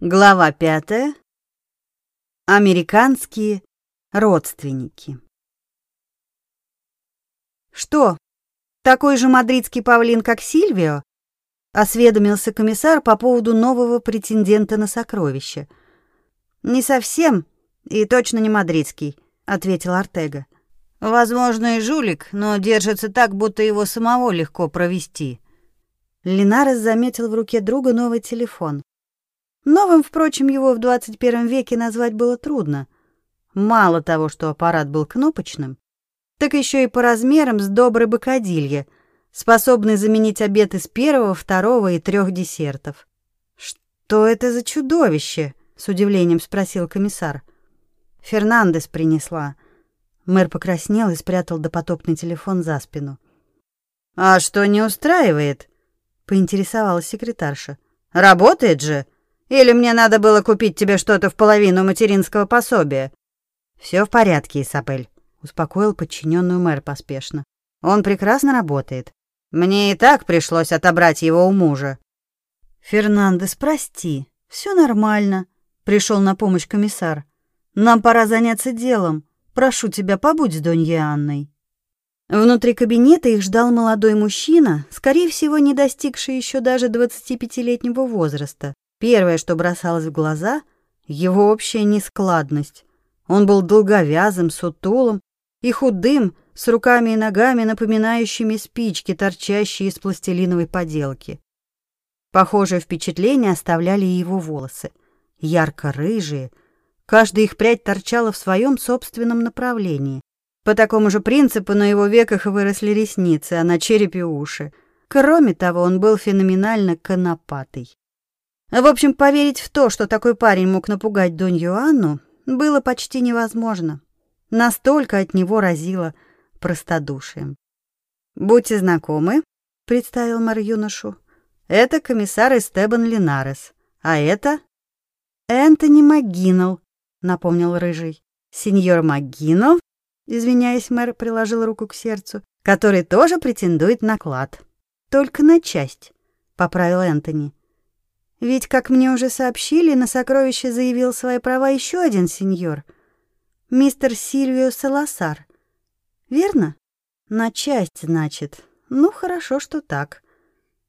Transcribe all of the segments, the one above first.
Глава пятая. Американские родственники. Что, такой же мадридский павлин, как Сильвио? Осведомился комиссар по поводу нового претендента на сокровище. Не совсем и точно не мадридский, ответил Артега. Возможно, и жулик, но держится так, будто его самого легко провести. Линарес заметил в руке друга новый телефон. Новым, впрочем, его в 21 веке назвать было трудно. Мало того, что аппарат был кнопочным, так еще и по размерам с доброй бокадилье, способный заменить обед из первого, второго и трех десертов. «Что это за чудовище?» — с удивлением спросил комиссар. «Фернандес принесла». Мэр покраснел и спрятал допотопный телефон за спину. «А что не устраивает?» — поинтересовалась секретарша. «Работает же!» Или мне надо было купить тебе что-то в половину материнского пособия? Все в порядке, Исабель, успокоил подчиненную мэр поспешно. Он прекрасно работает. Мне и так пришлось отобрать его у мужа. Фернандес, прости, все нормально. Пришел на помощь комиссар. Нам пора заняться делом. Прошу тебя, побудь с Доньей Анной. Внутри кабинета их ждал молодой мужчина, скорее всего, не достигший еще даже 25-летнего возраста. Первое, что бросалось в глаза — его общая нескладность. Он был долговязым, сутулым и худым, с руками и ногами, напоминающими спички, торчащие из пластилиновой поделки. Похожее впечатление оставляли и его волосы. Ярко-рыжие, каждая их прядь торчала в своем собственном направлении. По такому же принципу на его веках выросли ресницы, а на черепе уши. Кроме того, он был феноменально конопатый. В общем, поверить в то, что такой парень мог напугать Донью Анну, было почти невозможно. Настолько от него разило простодушием. «Будьте знакомы», — представил мэр юношу. «Это комиссар Эстебан Линарес, а это...» «Энтони МакГиннелл», — напомнил Рыжий. «Сеньор МакГиннелл», — извиняясь, мэр приложил руку к сердцу, «который тоже претендует на клад. Только на часть», — поправил Энтони. Ведь, как мне уже сообщили, на сокровище заявил свои права еще один сеньор, мистер Сильвио Саласар. Верно? На часть, значит. Ну, хорошо, что так.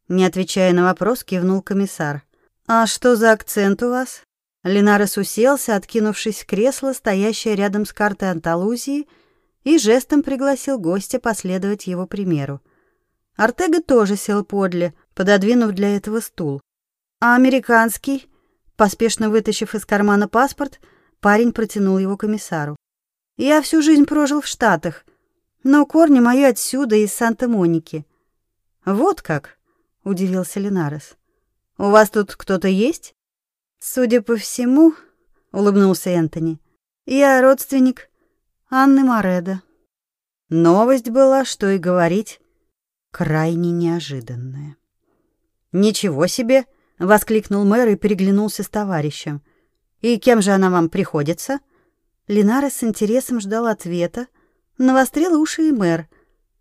Не отвечая на вопрос, кивнул комиссар. А что за акцент у вас? Ленарес уселся, откинувшись в кресло, стоящее рядом с картой Анталузии, и жестом пригласил гостя последовать его примеру. Артега тоже сел подле, пододвинув для этого стул. А американский? Поспешно вытащив из кармана паспорт, парень протянул его комиссару. Я всю жизнь прожил в Штатах, но корни мои отсюда, из Санта-Моники. Вот как, удивился Ленарес. У вас тут кто-то есть? Судя по всему, улыбнулся Энтони. Я родственник Анны Мореда. Новость была, что и говорить, крайне неожиданная. Ничего себе, воскликнул мэр и переглянулся с товарищем. И кем же она вам приходится? Линара с интересом ждал ответа, навострил уши и мэр.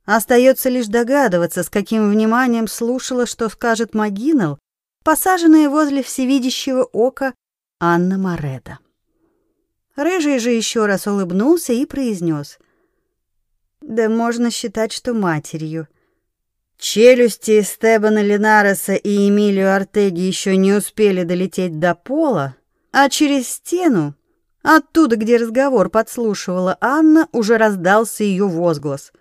Остается лишь догадываться, с каким вниманием слушала, что скажет Магинал, посаженная возле всевидящего ока Анна Мореда. Рыжий же еще раз улыбнулся и произнес: "Да можно считать, что матерью. Челюсти Стебана Линареса и Эмилио Артеги еще не успели долететь до пола, а через стену, оттуда, где разговор подслушивала Анна, уже раздался ее возглас.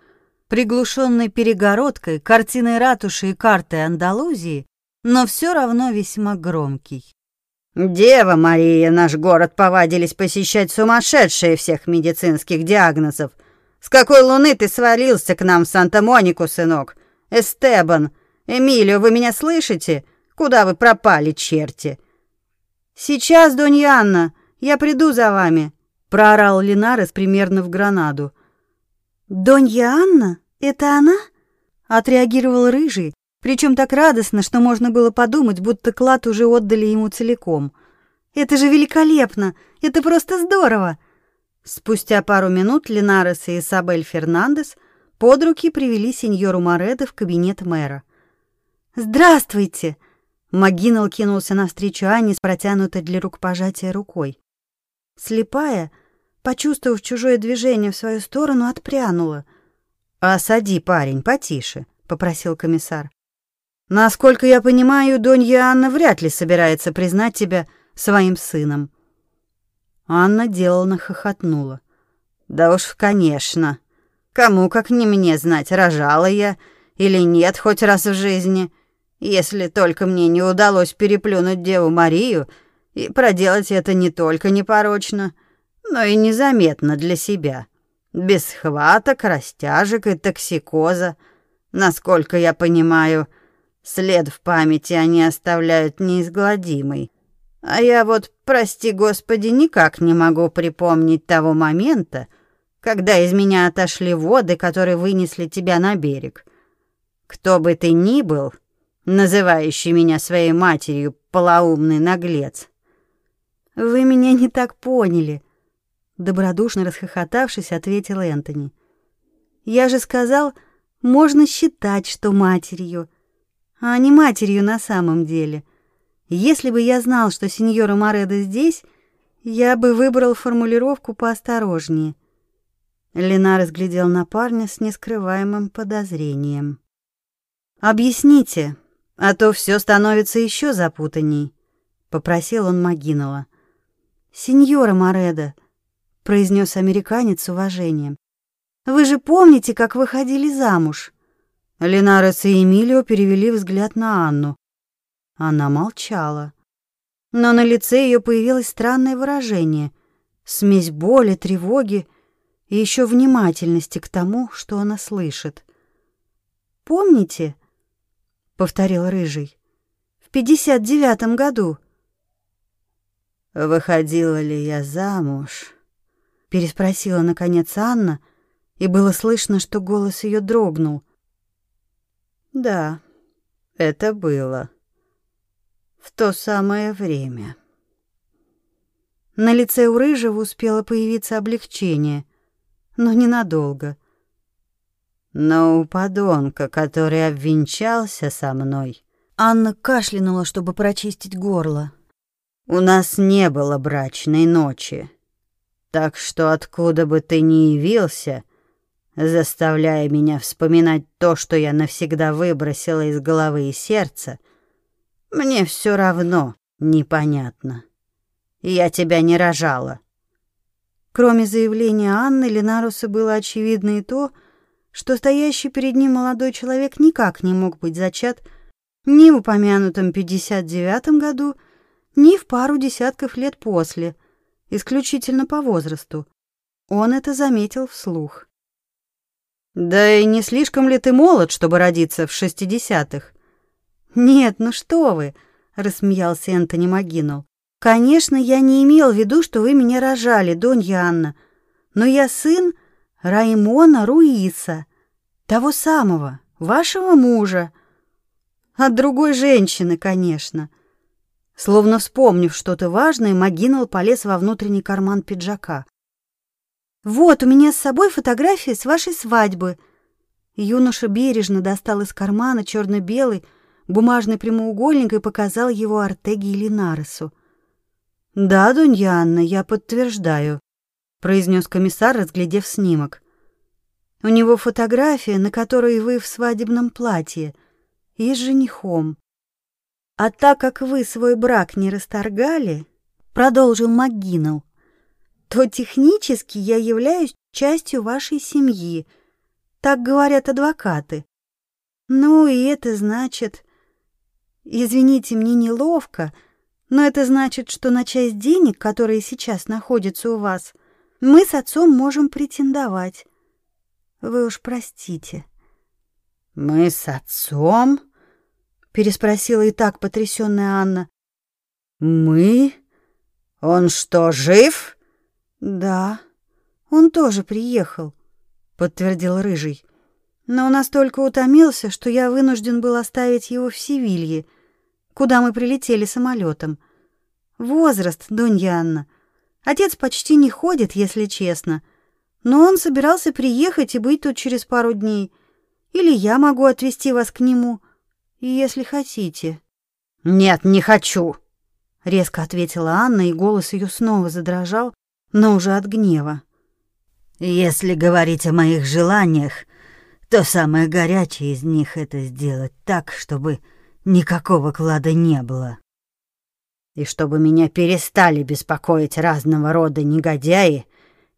Приглушенный перегородкой, картиной ратуши и картой Андалузии, но все равно весьма громкий. «Дева Мария, наш город повадились посещать сумасшедшие всех медицинских диагнозов. С какой луны ты свалился к нам в Санта-Монику, сынок?» Эстебан, Эмилио, вы меня слышите? Куда вы пропали, черти? Сейчас, Донья Анна, я приду за вами, проорал Линарес примерно в гранаду. Донья Анна? Это она? отреагировал рыжий, причем так радостно, что можно было подумать, будто клад уже отдали ему целиком. Это же великолепно! Это просто здорово! Спустя пару минут Линарес и Исабель Фернандес под руки привели сеньору Мореда в кабинет мэра. «Здравствуйте!» Магинал кинулся навстречу Анне с протянутой для рукопожатия рукой. Слепая, почувствовав чужое движение в свою сторону, отпрянула. «Осади, парень, потише», — попросил комиссар. «Насколько я понимаю, Донья Анна вряд ли собирается признать тебя своим сыном». Анна деланно хохотнула. «Да уж, конечно. Кому, как не мне знать, рожала я или нет хоть раз в жизни. Если только мне не удалось переплюнуть Деву Марию и проделать это не только непорочно, но и незаметно для себя, без схваток, растяжек и токсикоза. Насколько я понимаю, след в памяти они оставляют неизгладимый. А я вот, прости господи, никак не могу припомнить того момента, когда из меня отошли воды, которые вынесли тебя на берег. Кто бы ты ни был, называющий меня своей матерью, полоумный наглец. Вы меня не так поняли, добродушно расхохотавшись, ответил Энтони. Я же сказал, можно считать, что матерью, а не матерью на самом деле. Если бы я знал, что сеньора Мореда здесь, я бы выбрал формулировку поосторожнее. Лена разглядел на парня с нескрываемым подозрением. Объясните, а то все становится еще запутанней, попросил он Магинова. Сеньора Мореда, произнес американец с уважением. Вы же помните, как выходили замуж? Ленарес и Эмилио перевели взгляд на Анну. Она молчала. Но на лице ее появилось странное выражение, смесь боли, тревоги и еще внимательности к тому, что она слышит. Помните, повторил рыжий. В пятьдесят девятом году. Выходила ли я замуж? переспросила наконец Анна, и было слышно, что голос ее дрогнул. Да, это было в то самое время. На лице у рыжего успело появиться облегчение, но ненадолго. Но у подонка, который обвенчался со мной, Анна кашлянула, чтобы прочистить горло. У нас не было брачной ночи. Так что откуда бы ты ни явился, заставляя меня вспоминать то, что я навсегда выбросила из головы и сердца, мне все равно непонятно. Я тебя не рожала. Кроме заявления Анны, Ленарусу было очевидно и то, что стоящий перед ним молодой человек никак не мог быть зачат ни в упомянутом 59 году, ни в пару десятков лет после, исключительно по возрасту. Он это заметил вслух. «Да и не слишком ли ты молод, чтобы родиться в шестидесятых?» «Нет, ну что вы!» — рассмеялся Энтони Магинул. «Конечно, я не имел в виду, что вы меня рожали, Донья Анна, но я сын Раймона Руиса, того самого, вашего мужа. От другой женщины, конечно. Словно вспомнив что-то важное, Магинал полез во внутренний карман пиджака. «Вот, у меня с собой фотография с вашей свадьбы». Юноша бережно достал из кармана черно-белый бумажный прямоугольник и показал его Артеге и Линаресу. «Да, Донья Анна, я подтверждаю», произнес комиссар, разглядев снимок. У него фотография, на которой вы в свадебном платье и с женихом. А так как вы свой брак не расторгали, продолжил МакГиннелл, то технически я являюсь частью вашей семьи. Так говорят адвокаты. Ну и это значит... Извините, мне неловко, но это значит, что на часть денег, которые сейчас находятся у вас, — мы с отцом можем претендовать. Вы уж простите. Мы с отцом? переспросила и так потрясённая Анна. Мы? Он что, жив? Да. Он тоже приехал, подтвердил рыжий. Но он настолько утомился, что я вынужден был оставить его в Севилье, куда мы прилетели самолетом. Возраст, Донья Анна, Отец почти не ходит, если честно. Но он собирался приехать и быть тут через пару дней. Или я могу отвезти вас к нему, если хотите. Нет, не хочу, резко ответила Анна, и голос ее снова задрожал, но уже от гнева. Если говорить о моих желаниях, то самое горячее из них это сделать так, чтобы никакого клада не было. И чтобы меня перестали беспокоить разного рода негодяи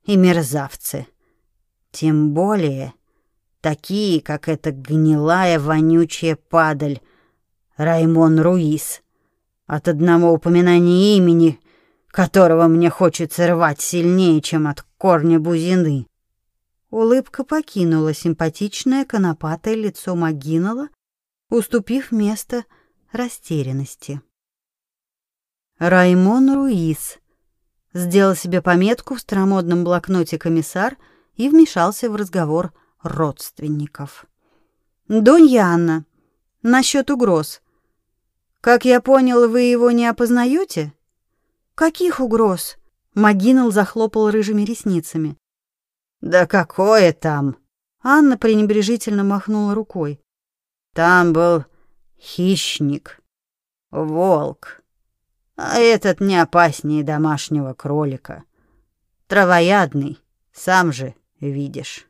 и мерзавцы. Тем более такие, как эта гнилая вонючая падаль Раймон Руис, от одного упоминания имени которого мне хочется рвать сильнее, чем от корня бузины. Улыбка покинула симпатичное конопатое лицо Магинала, уступив место растерянности. Раймон Руис сделал себе пометку в старомодном блокноте комиссар и вмешался в разговор родственников. «Донья Анна, насчет угроз. Как я понял, вы его не опознаете?» Каких угроз? Магинал захлопал рыжими ресницами. Да какое там? Анна пренебрежительно махнула рукой. Там был хищник, волк, а этот не опаснее домашнего кролика. Травоядный, сам же видишь.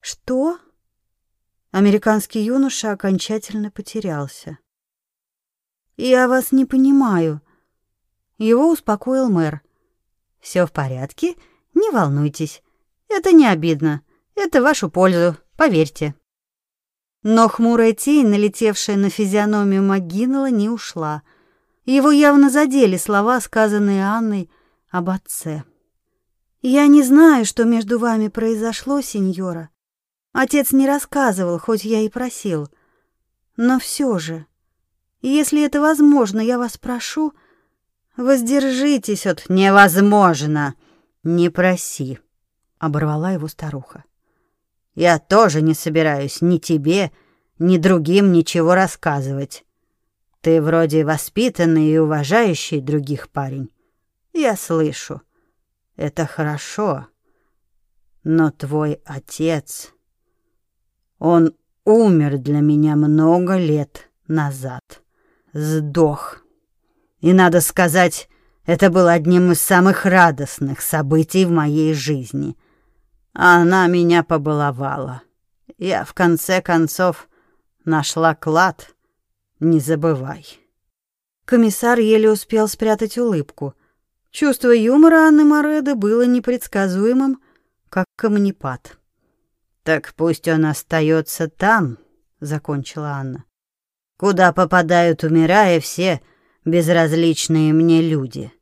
Что? Американский юноша окончательно потерялся. Я вас не понимаю. Его успокоил мэр. Все в порядке, не волнуйтесь. Это не обидно. Это в вашу пользу, поверьте. Но хмурая тень, налетевшая на физиономию Магинала, не ушла. Его явно задели слова, сказанные Анной об отце. Я не знаю, что между вами произошло, сеньора. Отец не рассказывал, хоть я и просил. Но все же, если это возможно, я вас прошу, Воздержитесь от невозможно. Не проси, оборвала его старуха. Я тоже не собираюсь ни тебе, ни другим ничего рассказывать. Ты вроде воспитанный и уважающий других парень. Я слышу. Это хорошо. Но твой отец, он умер для меня много лет назад. Сдох. И надо сказать, это было одним из самых радостных событий в моей жизни. Она меня побаловала. Я в конце концов нашла клад. Не забывай. Комиссар еле успел спрятать улыбку. Чувство юмора Анны Мореды было непредсказуемым, как камнепад. Так пусть он остается там, закончила Анна. Куда попадают, умирая, все безразличные мне люди.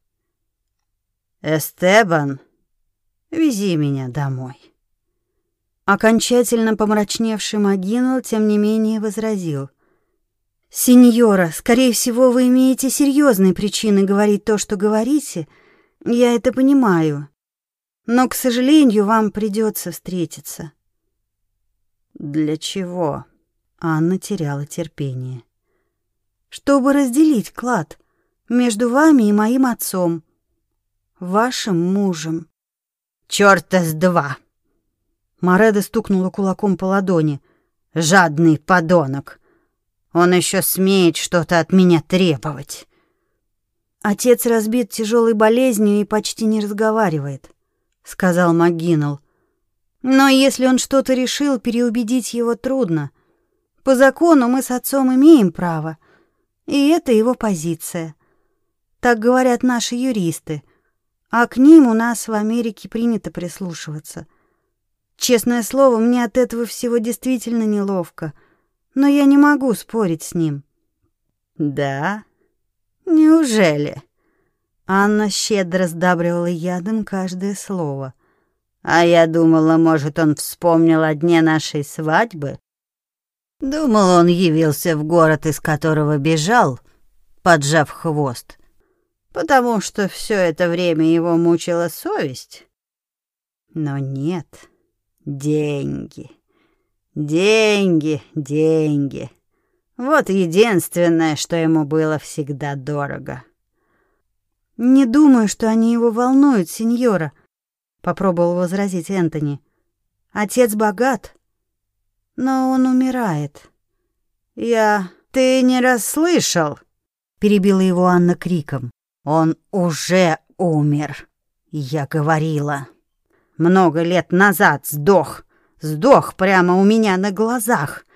Эстебан, вези меня домой. Окончательно помрачневший Магинул, тем не менее, возразил. «Сеньора, скорее всего, вы имеете серьезные причины говорить то, что говорите. Я это понимаю. Но, к сожалению, вам придется встретиться». «Для чего?» Анна теряла терпение чтобы разделить клад между вами и моим отцом, вашим мужем. Чёрта с два. Мореда стукнула кулаком по ладони. Жадный подонок. Он еще смеет что-то от меня требовать. Отец разбит тяжелой болезнью и почти не разговаривает, сказал Магинал. Но если он что-то решил, переубедить его трудно. По закону мы с отцом имеем право и это его позиция. Так говорят наши юристы, а к ним у нас в Америке принято прислушиваться. Честное слово, мне от этого всего действительно неловко, но я не могу спорить с ним. Да? Неужели? Анна щедро сдабривала ядом каждое слово. А я думала, может, он вспомнил о дне нашей свадьбы Думал, он явился в город, из которого бежал, поджав хвост, потому что все это время его мучила совесть. Но нет, деньги, деньги, деньги. Вот единственное, что ему было всегда дорого. Не думаю, что они его волнуют, сеньора, попробовал возразить Энтони. Отец богат, но он умирает. Я... ты не расслышал?» — перебила его Анна криком. «Он уже умер, я говорила. Много лет назад сдох, сдох прямо у меня на глазах.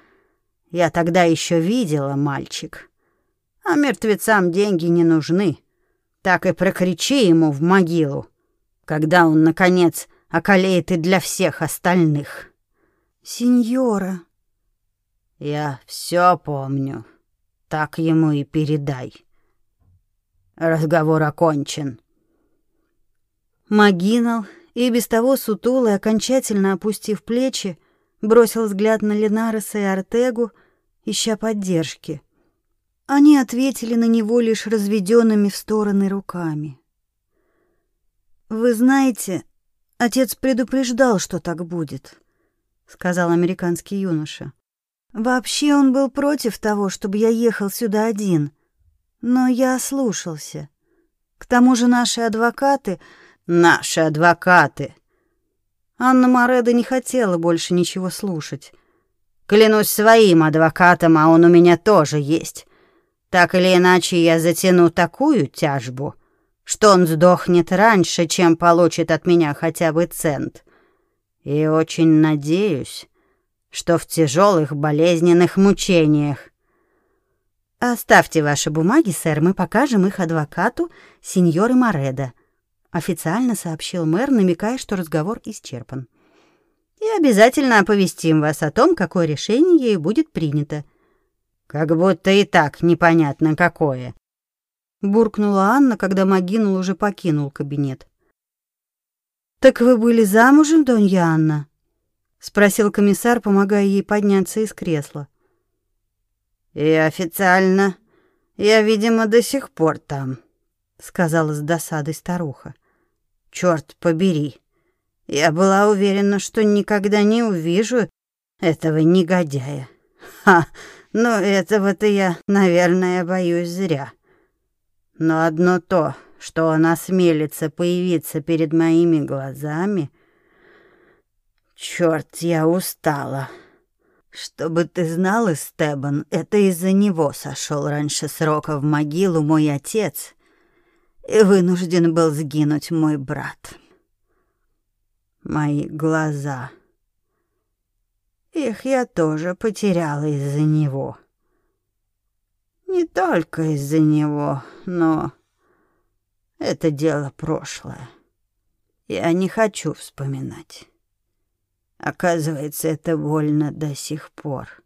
Я тогда еще видела, мальчик. А мертвецам деньги не нужны. Так и прокричи ему в могилу, когда он, наконец, околеет и для всех остальных». «Сеньора», я все помню. Так ему и передай. Разговор окончен. Магинал, и без того сутулый, окончательно опустив плечи, бросил взгляд на Ленареса и Артегу, ища поддержки. Они ответили на него лишь разведенными в стороны руками. «Вы знаете, отец предупреждал, что так будет», — сказал американский юноша. Вообще он был против того, чтобы я ехал сюда один, но я ослушался. К тому же наши адвокаты... Наши адвокаты! Анна Мореда не хотела больше ничего слушать. Клянусь своим адвокатом, а он у меня тоже есть. Так или иначе, я затяну такую тяжбу, что он сдохнет раньше, чем получит от меня хотя бы цент. И очень надеюсь, что в тяжелых болезненных мучениях. Оставьте ваши бумаги, сэр, мы покажем их адвокату, сеньоры Мореда, официально сообщил мэр, намекая, что разговор исчерпан. И обязательно оповестим вас о том, какое решение ей будет принято. Как будто и так непонятно какое, буркнула Анна, когда Магинул уже покинул кабинет. Так вы были замужем, Донья Анна? спросил комиссар, помогая ей подняться из кресла. И официально я, видимо, до сих пор там, сказала с досадой старуха. Черт побери. Я была уверена, что никогда не увижу этого негодяя. Ха, но этого-то я, наверное, боюсь зря. Но одно то, что он осмелится появиться перед моими глазами — Черт, я устала. Чтобы ты знал, Стебан, это из-за него сошел раньше срока в могилу мой отец и вынужден был сгинуть мой брат. Мои глаза. Их я тоже потеряла из-за него. Не только из-за него, но это дело прошлое. Я не хочу вспоминать. Оказывается, это больно до сих пор.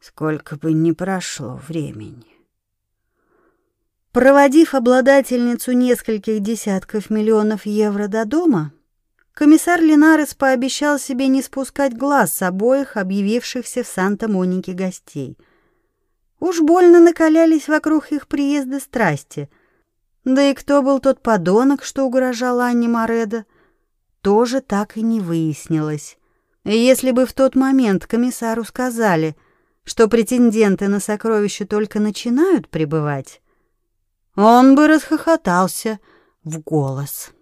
Сколько бы ни прошло времени. Проводив обладательницу нескольких десятков миллионов евро до дома, комиссар Линарес пообещал себе не спускать глаз с обоих объявившихся в Санта-Монике гостей. Уж больно накалялись вокруг их приезда страсти. Да и кто был тот подонок, что угрожал Анне Мореда? Тоже так и не выяснилось. Если бы в тот момент комиссару сказали, что претенденты на сокровища только начинают прибывать, он бы расхохотался в голос.